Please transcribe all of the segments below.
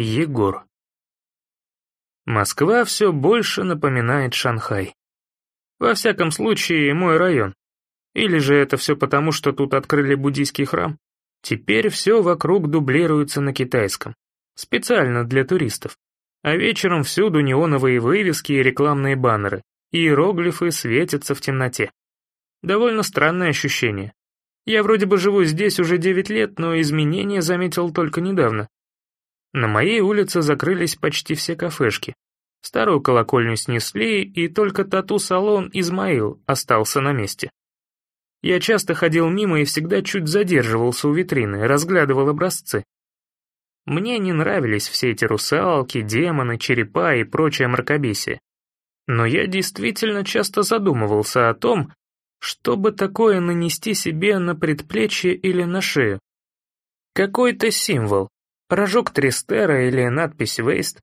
Егор. Москва все больше напоминает Шанхай. Во всяком случае, мой район. Или же это все потому, что тут открыли буддийский храм? Теперь все вокруг дублируется на китайском. Специально для туристов. А вечером всюду неоновые вывески и рекламные баннеры. Иероглифы светятся в темноте. Довольно странное ощущение. Я вроде бы живу здесь уже 9 лет, но изменения заметил только недавно. На моей улице закрылись почти все кафешки. Старую колокольню снесли, и только тату-салон «Измаил» остался на месте. Я часто ходил мимо и всегда чуть задерживался у витрины, разглядывал образцы. Мне не нравились все эти русалки, демоны, черепа и прочее мракобесие. Но я действительно часто задумывался о том, чтобы такое нанести себе на предплечье или на шею. Какой-то символ, рожок Тристера или надпись «Вейст».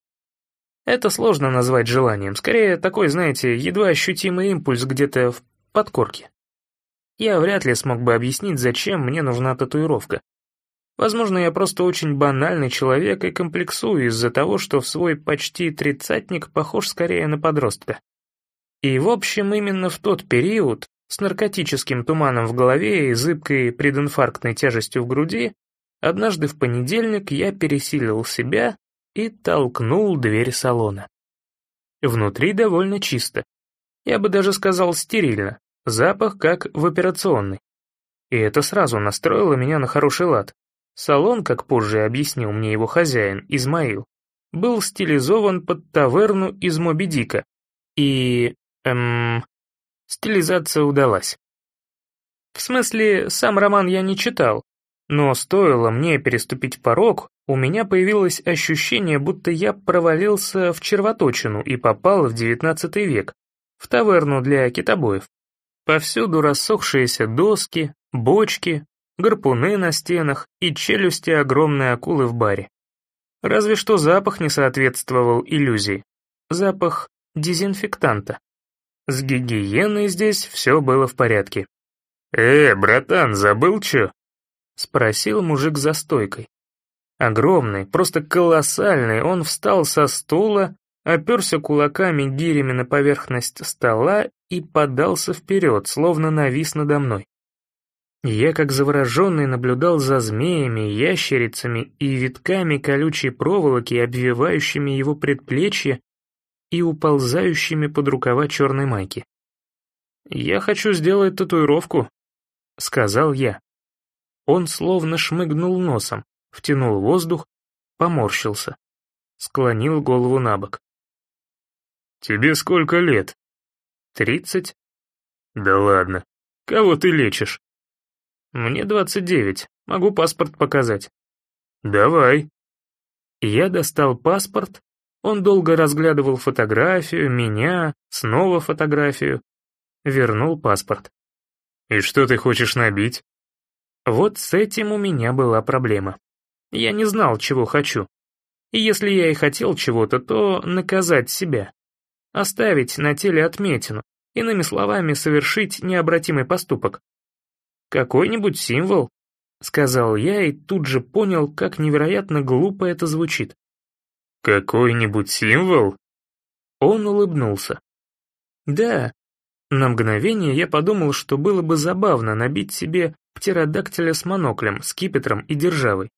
Это сложно назвать желанием, скорее такой, знаете, едва ощутимый импульс где-то в подкорке. Я вряд ли смог бы объяснить, зачем мне нужна татуировка. Возможно, я просто очень банальный человек и комплексую из-за того, что в свой почти тридцатник похож скорее на подростка. И в общем, именно в тот период, с наркотическим туманом в голове и зыбкой прединфарктной тяжестью в груди, Однажды в понедельник я пересилил себя и толкнул дверь салона. Внутри довольно чисто. Я бы даже сказал стерильно, запах как в операционной. И это сразу настроило меня на хороший лад. Салон, как позже объяснил мне его хозяин, Измаил, был стилизован под таверну из Моби Дика. И... эм... стилизация удалась. В смысле, сам роман я не читал, но стоило мне переступить порог, у меня появилось ощущение, будто я провалился в червоточину и попал в девятнадцатый век, в таверну для китобоев. Повсюду рассохшиеся доски, бочки, гарпуны на стенах и челюсти огромной акулы в баре. Разве что запах не соответствовал иллюзии. Запах дезинфектанта. С гигиеной здесь все было в порядке. «Э, братан, забыл чё?» — спросил мужик за стойкой. Огромный, просто колоссальный, он встал со стула, оперся кулаками гирями на поверхность стола и подался вперед, словно навис надо мной. Я, как завороженный, наблюдал за змеями, ящерицами и витками колючей проволоки, обвивающими его предплечье и уползающими под рукава черной майки. «Я хочу сделать татуировку», — сказал я. Он словно шмыгнул носом, втянул воздух, поморщился, склонил голову на бок. «Тебе сколько лет?» «Тридцать». «Да ладно. Кого ты лечишь?» «Мне двадцать девять. Могу паспорт показать». «Давай». Я достал паспорт, он долго разглядывал фотографию, меня, снова фотографию. Вернул паспорт. «И что ты хочешь набить?» Вот с этим у меня была проблема. Я не знал, чего хочу. И если я и хотел чего-то, то наказать себя. Оставить на теле отметину, иными словами, совершить необратимый поступок. «Какой-нибудь символ», — сказал я и тут же понял, как невероятно глупо это звучит. «Какой-нибудь символ?» Он улыбнулся. «Да». На мгновение я подумал, что было бы забавно набить себе птеродактиля с моноклем, скипетром и державой.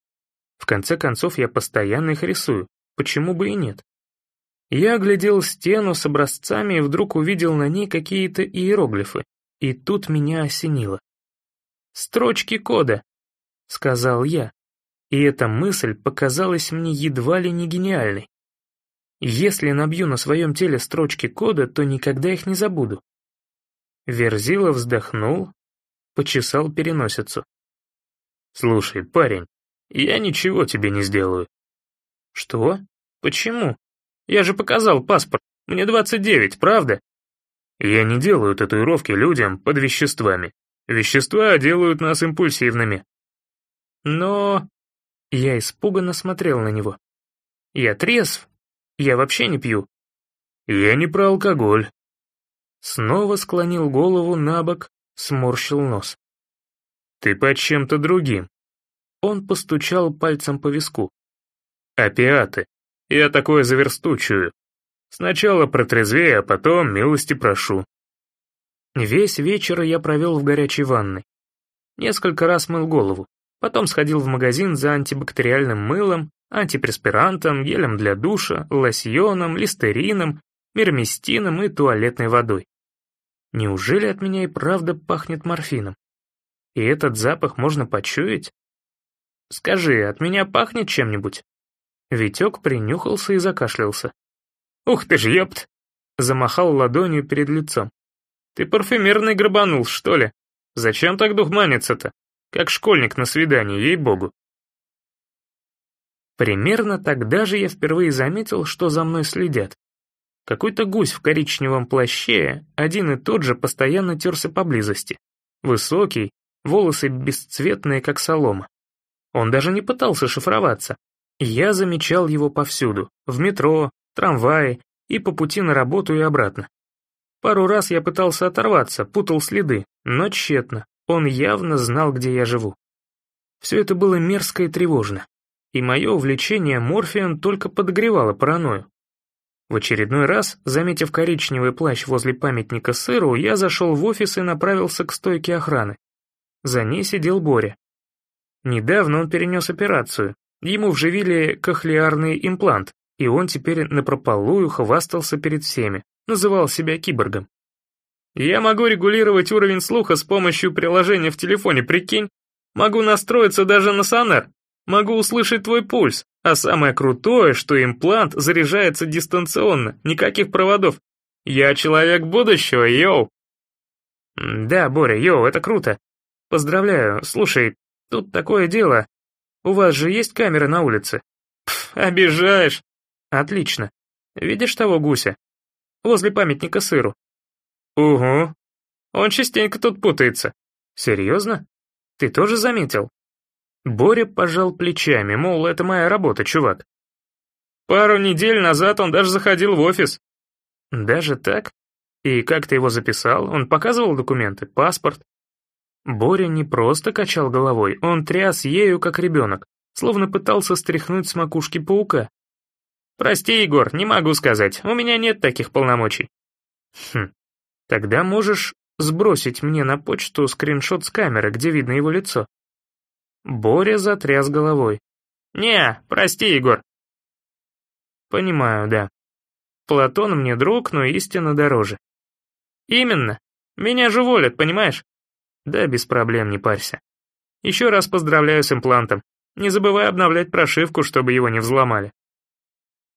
В конце концов, я постоянно их рисую, почему бы и нет? Я оглядел стену с образцами и вдруг увидел на ней какие-то иероглифы, и тут меня осенило. «Строчки кода», — сказал я, и эта мысль показалась мне едва ли не гениальной. Если набью на своем теле строчки кода, то никогда их не забуду. Верзила вздохнул, почесал переносицу. «Слушай, парень, я ничего тебе не сделаю». «Что? Почему? Я же показал паспорт, мне 29, правда?» «Я не делаю татуировки людям под веществами. Вещества делают нас импульсивными». «Но...» Я испуганно смотрел на него. «Я трезв. Я вообще не пью». «Я не про алкоголь». Снова склонил голову на бок, сморщил нос. «Ты под чем-то другим». Он постучал пальцем по виску. Опиаты. Я такое заверстучую. Сначала протрезвею, а потом милости прошу. Весь вечер я провел в горячей ванной. Несколько раз мыл голову. Потом сходил в магазин за антибактериальным мылом, антипреспирантом, гелем для душа, лосьоном, листерином, мирмистином и туалетной водой. Неужели от меня и правда пахнет морфином? И этот запах можно почуять? Скажи, от меня пахнет чем-нибудь? Витек принюхался и закашлялся. «Ух ты ж, ёпт!» Замахал ладонью перед лицом. «Ты парфюмерный грабанул, что ли? Зачем так духманиться-то? Как школьник на свидании, ей-богу!» Примерно тогда же я впервые заметил, что за мной следят. Какой-то гусь в коричневом плаще, один и тот же, постоянно терся поблизости. Высокий, волосы бесцветные, как солома. Он даже не пытался шифроваться. Я замечал его повсюду, в метро, трамвае и по пути на работу и обратно. Пару раз я пытался оторваться, путал следы, но тщетно. Он явно знал, где я живу. Все это было мерзко и тревожно. И мое увлечение морфием только подогревало паранойю. В очередной раз, заметив коричневый плащ возле памятника сыру, я зашел в офис и направился к стойке охраны. За ней сидел Боря. Недавно он перенес операцию. Ему вживили кохлеарный имплант, и он теперь напропалую хвастался перед всеми, называл себя киборгом. «Я могу регулировать уровень слуха с помощью приложения в телефоне, прикинь? Могу настроиться даже на сонар, могу услышать твой пульс, а самое крутое, что имплант заряжается дистанционно, никаких проводов. Я человек будущего, йоу!» «Да, Боря, йоу, это круто. Поздравляю, слушай, тут такое дело. У вас же есть камеры на улице?» Пф, обижаешь. Отлично. Видишь того гуся? Возле памятника сыру. Угу. Он частенько тут путается. Серьезно? Ты тоже заметил? Боря пожал плечами, мол, это моя работа, чувак. Пару недель назад он даже заходил в офис. Даже так? И как ты его записал? Он показывал документы, паспорт? Боря не просто качал головой, он тряс ею, как ребенок, словно пытался стряхнуть с макушки паука. «Прости, Егор, не могу сказать, у меня нет таких полномочий». «Хм, тогда можешь сбросить мне на почту скриншот с камеры, где видно его лицо». Боря затряс головой. «Не, прости, Егор». «Понимаю, да. Платон мне друг, но истина дороже». «Именно. Меня же волят, понимаешь?» «Да, без проблем, не парься. Еще раз поздравляю с имплантом. Не забывай обновлять прошивку, чтобы его не взломали».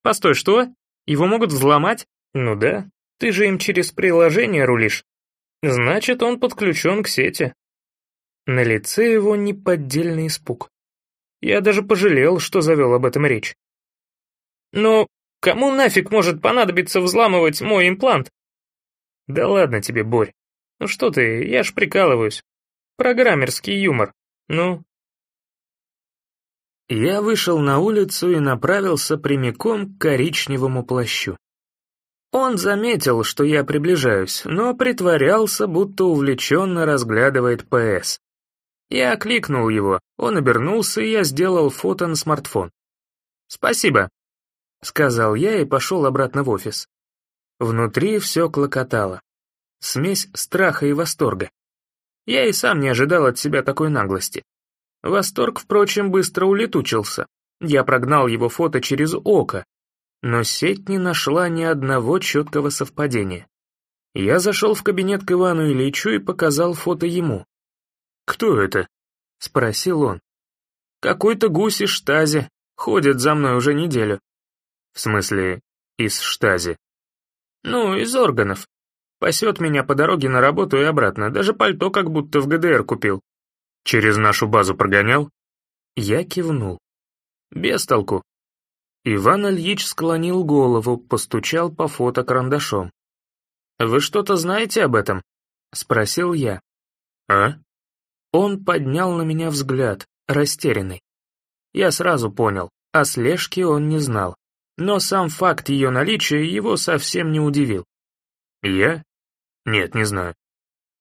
Постой, что? Его могут взломать? Ну да, ты же им через приложение рулишь. Значит, он подключен к сети. На лице его неподдельный испуг. Я даже пожалел, что завел об этом речь. Но кому нафиг может понадобиться взламывать мой имплант? Да ладно тебе, Борь. Ну что ты, я ж прикалываюсь. Программерский юмор. Ну, я вышел на улицу и направился прямиком к коричневому плащу. Он заметил, что я приближаюсь, но притворялся, будто увлеченно разглядывает ПС. Я окликнул его, он обернулся, и я сделал фото на смартфон. «Спасибо», — сказал я и пошел обратно в офис. Внутри все клокотало. Смесь страха и восторга. Я и сам не ожидал от себя такой наглости. Восторг, впрочем, быстро улетучился. Я прогнал его фото через око, но сеть не нашла ни одного четкого совпадения. Я зашел в кабинет к Ивану Ильичу и показал фото ему. «Кто это?» — спросил он. «Какой-то гусь из штази, ходит за мной уже неделю». «В смысле, из штази?» «Ну, из органов. Пасет меня по дороге на работу и обратно, даже пальто как будто в ГДР купил. Через нашу базу прогонял? Я кивнул. Без толку. Иван Ильич склонил голову, постучал по фото карандашом. «Вы что-то знаете об этом?» — спросил я. «А?» Он поднял на меня взгляд, растерянный. Я сразу понял, о слежке он не знал, но сам факт ее наличия его совсем не удивил. «Я? Нет, не знаю.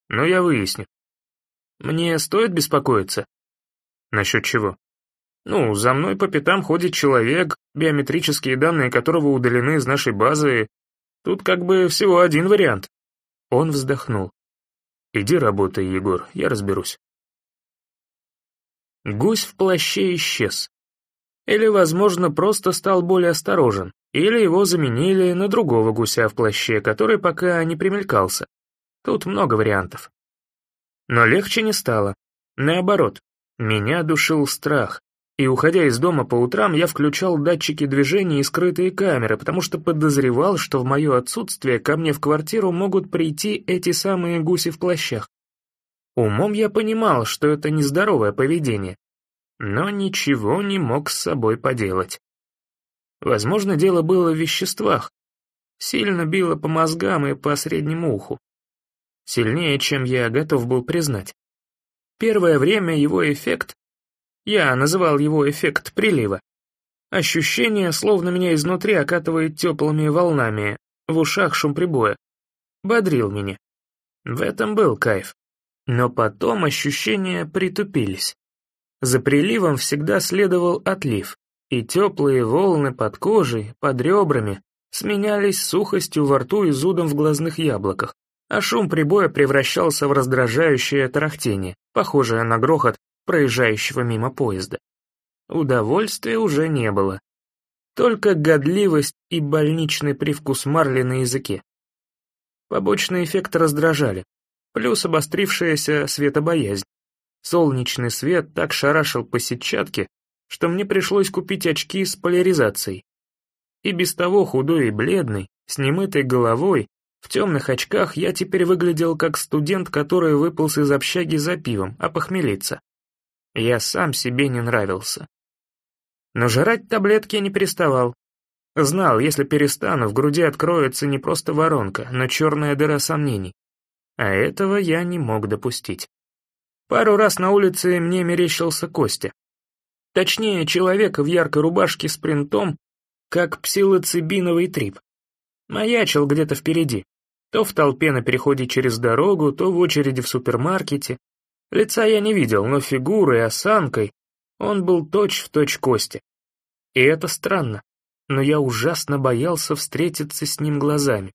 Но я выясню. Мне стоит беспокоиться? Насчет чего? Ну, за мной по пятам ходит человек, биометрические данные которого удалены из нашей базы. Тут как бы всего один вариант. Он вздохнул. Иди работай, Егор, я разберусь. Гусь в плаще исчез. Или, возможно, просто стал более осторожен, или его заменили на другого гуся в плаще, который пока не примелькался. Тут много вариантов. Но легче не стало. Наоборот, меня душил страх. И, уходя из дома по утрам, я включал датчики движения и скрытые камеры, потому что подозревал, что в мое отсутствие ко мне в квартиру могут прийти эти самые гуси в плащах. Умом я понимал, что это нездоровое поведение, но ничего не мог с собой поделать. Возможно, дело было в веществах. Сильно било по мозгам и по среднему уху. Сильнее, чем я готов был признать. Первое время его эффект, я называл его эффект прилива, ощущение, словно меня изнутри окатывает теплыми волнами, в ушах шум прибоя, бодрил меня. В этом был кайф. Но потом ощущения притупились. За приливом всегда следовал отлив, и теплые волны под кожей, под ребрами, сменялись сухостью во рту и зудом в глазных яблоках, а шум прибоя превращался в раздражающее тарахтение, похожее на грохот проезжающего мимо поезда. Удовольствия уже не было. Только годливость и больничный привкус марли на языке. Побочные эффекты раздражали, плюс обострившаяся светобоязнь. Солнечный свет так шарашил по сетчатке, что мне пришлось купить очки с поляризацией. И без того худой и бледный, с немытой головой, в темных очках я теперь выглядел как студент, который выполз из общаги за пивом, а похмелиться. Я сам себе не нравился. Но жрать таблетки не переставал. Знал, если перестану, в груди откроется не просто воронка, но черная дыра сомнений а этого я не мог допустить. Пару раз на улице мне мерещился Костя. Точнее, человек в яркой рубашке с принтом, как псилоцибиновый трип. Маячил где-то впереди, то в толпе на переходе через дорогу, то в очереди в супермаркете. Лица я не видел, но фигурой и осанкой он был точь-в-точь точь Костя. И это странно, но я ужасно боялся встретиться с ним глазами.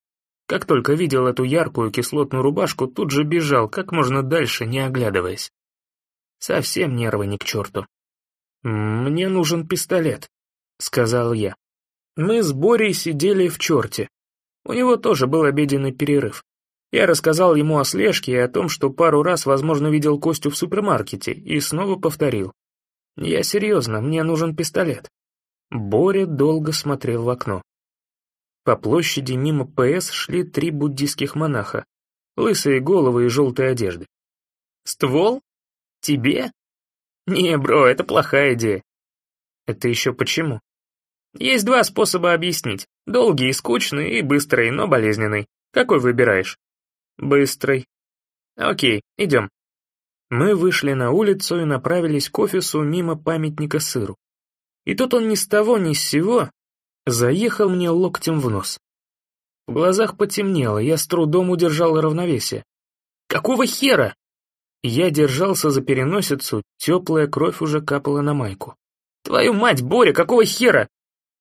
Как только видел эту яркую кислотную рубашку, тут же бежал, как можно дальше, не оглядываясь. Совсем нервы ни к черту. «Мне нужен пистолет», — сказал я. Мы с Борей сидели в черте. У него тоже был обеденный перерыв. Я рассказал ему о слежке и о том, что пару раз, возможно, видел Костю в супермаркете, и снова повторил. «Я серьезно, мне нужен пистолет». Боря долго смотрел в окно. По площади мимо ПС шли три буддийских монаха, лысые головы и желтые одежды. «Ствол? Тебе? Не, бро, это плохая идея». «Это еще почему?» «Есть два способа объяснить. Долгий и скучный, и быстрый, но болезненный. Какой выбираешь?» «Быстрый». «Окей, идем». Мы вышли на улицу и направились к офису мимо памятника сыру. И тут он ни с того ни с сего заехал мне локтем в нос. В глазах потемнело, я с трудом удержал равновесие. «Какого хера?» Я держался за переносицу, теплая кровь уже капала на майку. «Твою мать, Боря, какого хера?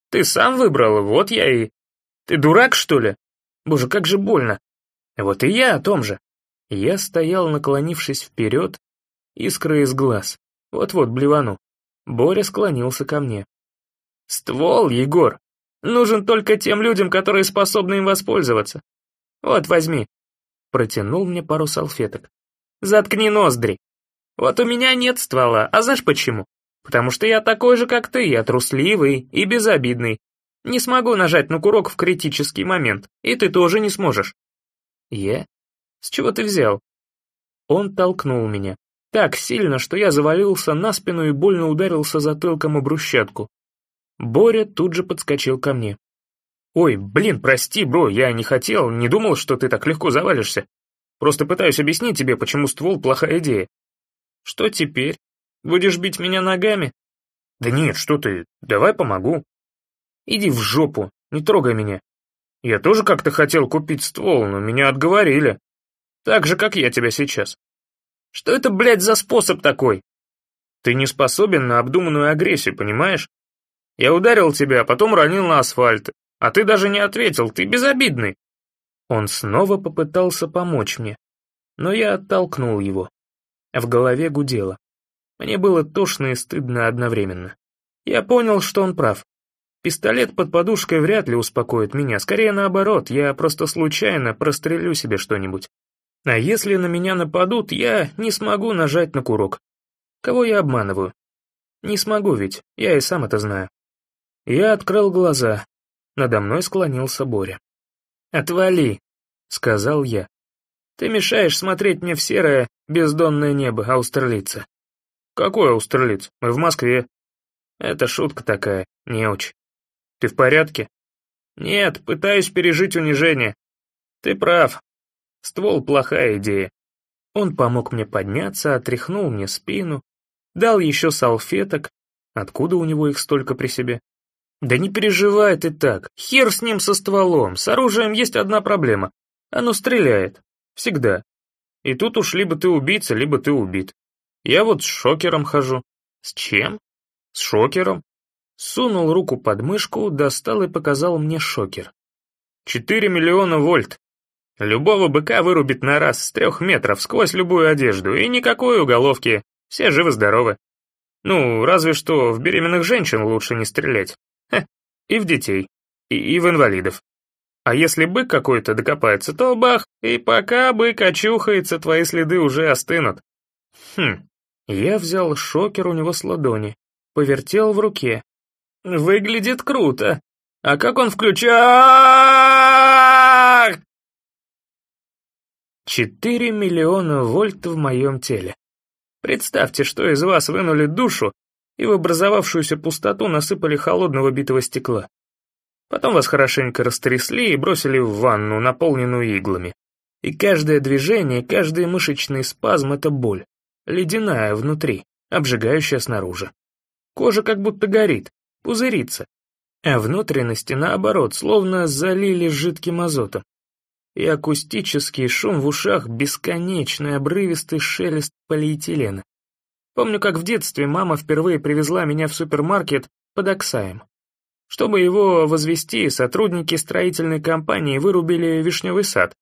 Ты сам выбрал, вот я и... Ты дурак, что ли? Боже, как же больно. Вот и я о том же». Я стоял, наклонившись вперед, искры из глаз. Вот-вот блевану. Боря склонился ко мне. «Ствол, Егор, Нужен только тем людям, которые способны им воспользоваться. Вот, возьми. Протянул мне пару салфеток. Заткни ноздри. Вот у меня нет ствола, а знаешь почему? Потому что я такой же, как ты, я трусливый и безобидный. Не смогу нажать на курок в критический момент, и ты тоже не сможешь. Я? С чего ты взял? Он толкнул меня. Так сильно, что я завалился на спину и больно ударился затылком о брусчатку. Боря тут же подскочил ко мне. «Ой, блин, прости, бро, я не хотел, не думал, что ты так легко завалишься. Просто пытаюсь объяснить тебе, почему ствол плохая идея». «Что теперь? Будешь бить меня ногами?» «Да нет, что ты, давай помогу». «Иди в жопу, не трогай меня. Я тоже как-то хотел купить ствол, но меня отговорили. Так же, как я тебя сейчас». «Что это, блядь, за способ такой?» Ты не способен на обдуманную агрессию, понимаешь? Я ударил тебя, а потом ронил на асфальт, а ты даже не ответил, ты безобидный. Он снова попытался помочь мне, но я оттолкнул его. В голове гудело. Мне было тошно и стыдно одновременно. Я понял, что он прав. Пистолет под подушкой вряд ли успокоит меня, скорее наоборот, я просто случайно прострелю себе что-нибудь. А если на меня нападут, я не смогу нажать на курок. Кого я обманываю? Не смогу ведь, я и сам это знаю. Я открыл глаза. Надо мной склонился Боря. «Отвали», — сказал я. «Ты мешаешь смотреть мне в серое, бездонное небо аустралийца». «Какой аустралиец? Мы в Москве». «Это шутка такая, неуч». «Ты в порядке?» «Нет, пытаюсь пережить унижение». «Ты прав. Ствол — плохая идея». Он помог мне подняться, отряхнул мне спину, Дал еще салфеток. Откуда у него их столько при себе? Да не переживай ты так. Хер с ним со стволом. С оружием есть одна проблема. Оно стреляет. Всегда. И тут уж либо ты убийца, либо ты убит. Я вот с шокером хожу. С чем? С шокером. Сунул руку под мышку, достал и показал мне шокер. Четыре миллиона вольт. Любого быка вырубит на раз с трех метров сквозь любую одежду, и никакой уголовки, все живы-здоровы. Ну, разве что в беременных женщин лучше не стрелять. И в детей, и в инвалидов. А если бык какой-то докопается, то бах, и пока бык очухается, твои следы уже остынут. Хм, я взял шокер у него с ладони, повертел в руке. Выглядит круто. А как он включает? Четыре миллиона вольт в моем теле. Представьте, что из вас вынули душу и в образовавшуюся пустоту насыпали холодного битого стекла. Потом вас хорошенько растрясли и бросили в ванну, наполненную иглами. И каждое движение, каждый мышечный спазм — это боль. Ледяная внутри, обжигающая снаружи. Кожа как будто горит, пузырится. А внутренности, наоборот, словно залили жидким азотом и акустический шум в ушах, бесконечный обрывистый шелест полиэтилена. Помню, как в детстве мама впервые привезла меня в супермаркет под Оксаем. Чтобы его возвести, сотрудники строительной компании вырубили вишневый сад.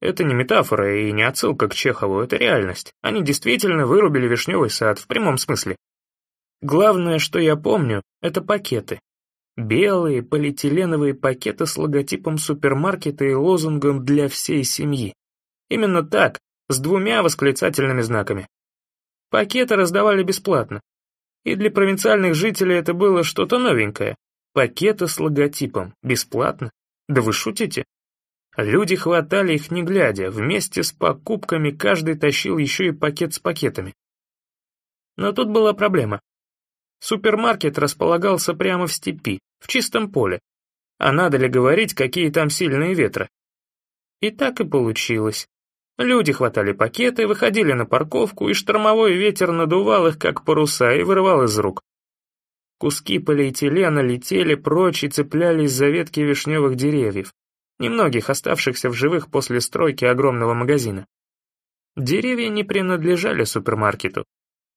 Это не метафора и не отсылка к Чехову, это реальность. Они действительно вырубили вишневый сад, в прямом смысле. Главное, что я помню, это пакеты. Белые полиэтиленовые пакеты с логотипом супермаркета и лозунгом «Для всей семьи». Именно так, с двумя восклицательными знаками. Пакеты раздавали бесплатно. И для провинциальных жителей это было что-то новенькое. Пакеты с логотипом. Бесплатно? Да вы шутите? Люди хватали их не глядя, вместе с покупками каждый тащил еще и пакет с пакетами. Но тут была проблема. Супермаркет располагался прямо в степи, в чистом поле. А надо ли говорить, какие там сильные ветры? И так и получилось. Люди хватали пакеты, выходили на парковку, и штормовой ветер надувал их, как паруса, и вырывал из рук. Куски полиэтилена летели прочь и цеплялись за ветки вишневых деревьев, немногих оставшихся в живых после стройки огромного магазина. Деревья не принадлежали супермаркету,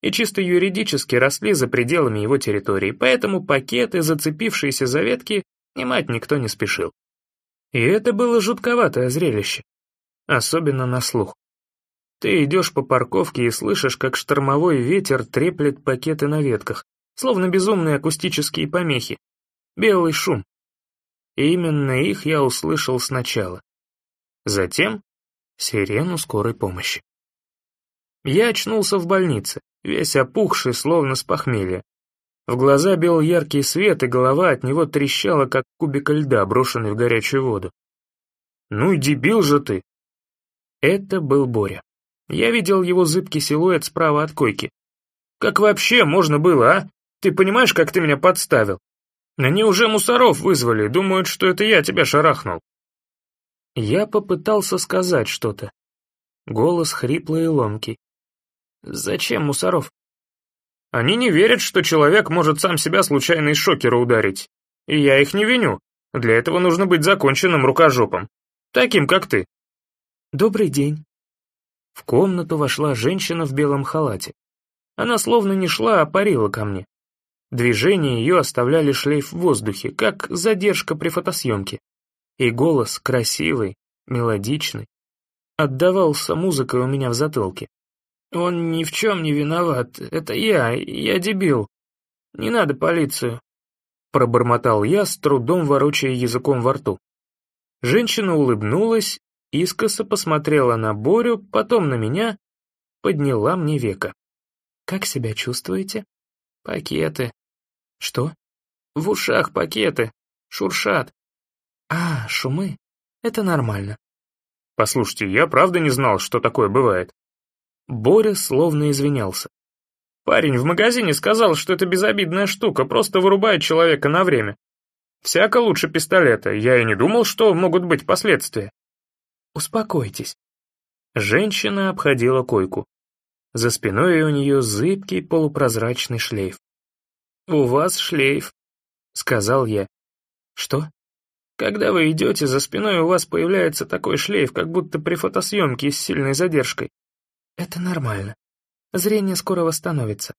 и чисто юридически росли за пределами его территории, поэтому пакеты, зацепившиеся за ветки, снимать никто не спешил. И это было жутковатое зрелище, особенно на слух. Ты идешь по парковке и слышишь, как штормовой ветер треплет пакеты на ветках, словно безумные акустические помехи. Белый шум. И именно их я услышал сначала. Затем сирену скорой помощи. Я очнулся в больнице, весь опухший, словно с похмелья. В глаза бил яркий свет, и голова от него трещала, как кубик льда, брошенный в горячую воду. «Ну и дебил же ты!» Это был Боря. Я видел его зыбкий силуэт справа от койки. «Как вообще можно было, а? Ты понимаешь, как ты меня подставил? Они уже мусоров вызвали, думают, что это я тебя шарахнул». Я попытался сказать что-то. Голос хриплый и ломкий. Зачем мусоров? Они не верят, что человек может сам себя случайно из шокера ударить. И я их не виню. Для этого нужно быть законченным рукожопом. Таким, как ты. Добрый день. В комнату вошла женщина в белом халате. Она словно не шла, а парила ко мне. Движения ее оставляли шлейф в воздухе, как задержка при фотосъемке. И голос красивый, мелодичный, отдавался музыкой у меня в затылке. «Он ни в чем не виноват, это я, я дебил. Не надо полицию», — пробормотал я, с трудом ворочая языком во рту. Женщина улыбнулась, искоса посмотрела на Борю, потом на меня, подняла мне века. «Как себя чувствуете?» «Пакеты». «Что?» «В ушах пакеты. Шуршат». «А, шумы. Это нормально». «Послушайте, я правда не знал, что такое бывает». Боря словно извинялся. «Парень в магазине сказал, что это безобидная штука, просто вырубает человека на время. Всяко лучше пистолета, я и не думал, что могут быть последствия». «Успокойтесь». Женщина обходила койку. За спиной у нее зыбкий полупрозрачный шлейф. «У вас шлейф», — сказал я. «Что?» «Когда вы идете, за спиной у вас появляется такой шлейф, как будто при фотосъемке с сильной задержкой». «Это нормально. Зрение скоро восстановится».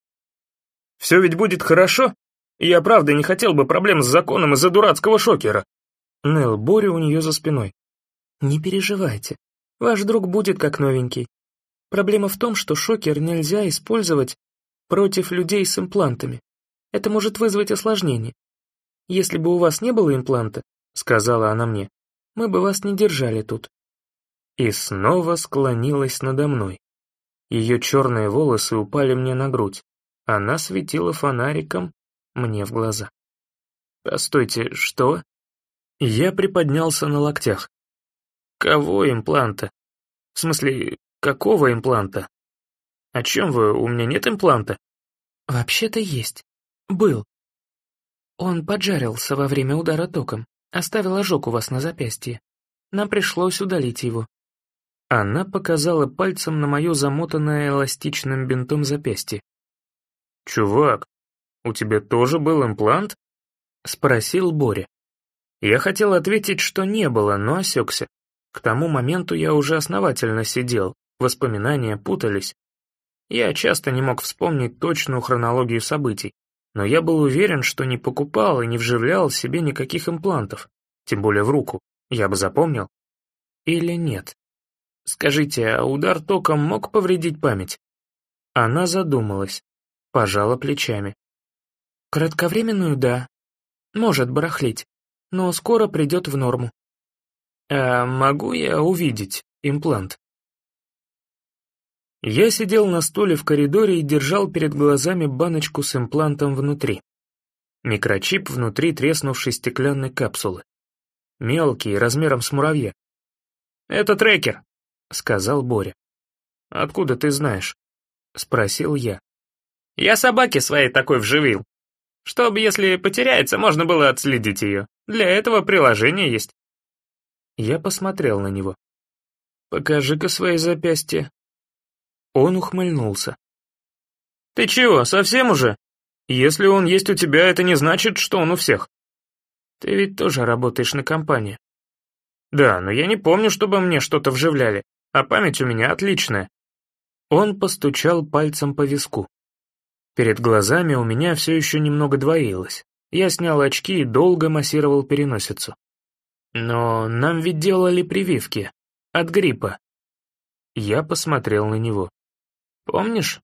«Все ведь будет хорошо? Я правда не хотел бы проблем с законом из-за дурацкого шокера». Нел Боря у нее за спиной. «Не переживайте. Ваш друг будет как новенький. Проблема в том, что шокер нельзя использовать против людей с имплантами. Это может вызвать осложнение. Если бы у вас не было импланта, сказала она мне, мы бы вас не держали тут. И снова склонилась надо мной. Ее черные волосы упали мне на грудь. Она светила фонариком мне в глаза. «Постойте, что?» Я приподнялся на локтях. «Кого импланта? В смысле, какого импланта? О чем вы, у меня нет импланта?» «Вообще-то есть. Был. Он поджарился во время удара током, оставил ожог у вас на запястье. Нам пришлось удалить его». Она показала пальцем на мое замотанное эластичным бинтом запястье. «Чувак, у тебя тоже был имплант?» — спросил Боря. Я хотел ответить, что не было, но осекся. К тому моменту я уже основательно сидел, воспоминания путались. Я часто не мог вспомнить точную хронологию событий, но я был уверен, что не покупал и не вживлял себе никаких имплантов, тем более в руку, я бы запомнил. Или нет? Скажите, а удар током мог повредить память? Она задумалась, пожала плечами. Кратковременную — да. Может барахлить, но скоро придет в норму. А могу я увидеть имплант? Я сидел на стуле в коридоре и держал перед глазами баночку с имплантом внутри. Микрочип внутри треснувшей стеклянной капсулы. Мелкий, размером с муравья. «Это трекер», — сказал Боря. «Откуда ты знаешь?» — спросил я. «Я собаке своей такой вживил. Чтобы, если потеряется, можно было отследить ее. Для этого приложение есть». Я посмотрел на него. «Покажи-ка свои запястья», он ухмыльнулся. «Ты чего, совсем уже? Если он есть у тебя, это не значит, что он у всех. Ты ведь тоже работаешь на компании». «Да, но я не помню, чтобы мне что-то вживляли, а память у меня отличная». Он постучал пальцем по виску. Перед глазами у меня все еще немного двоилось. Я снял очки и долго массировал переносицу. Но нам ведь делали прививки. От гриппа. Я посмотрел на него. Помнишь?